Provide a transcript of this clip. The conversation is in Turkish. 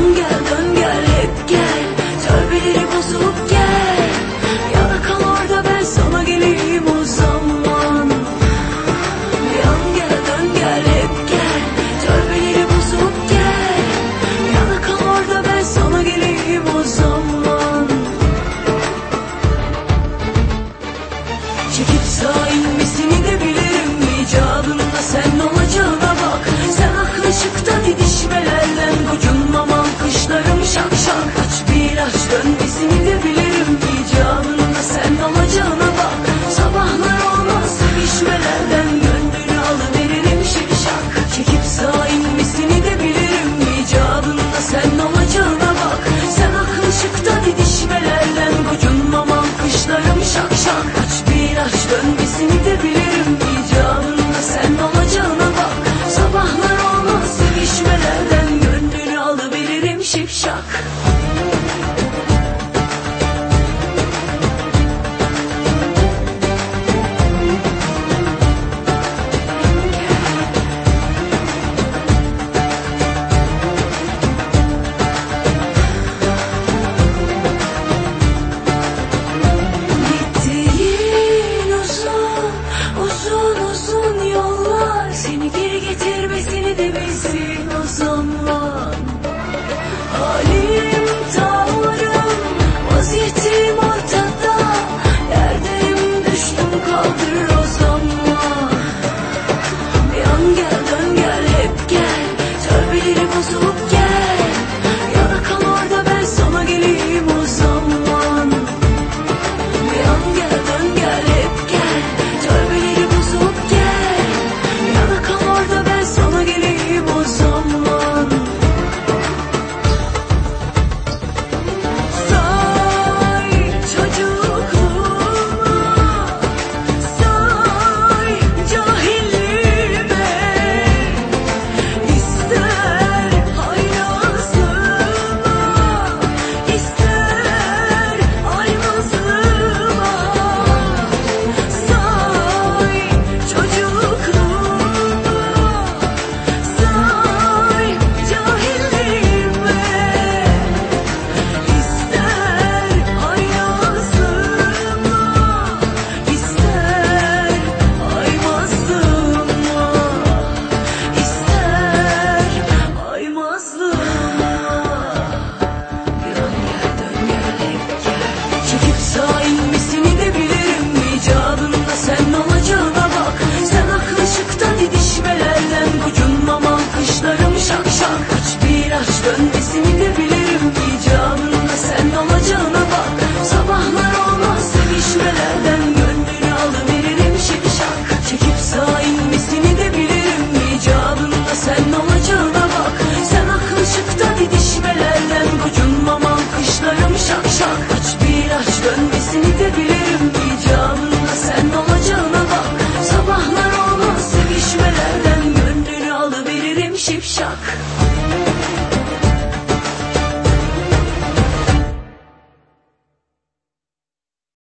안겨. Pencerelerden gocunmam alkışlarım şak şak. Aç bir aç dön 祖国。Shock.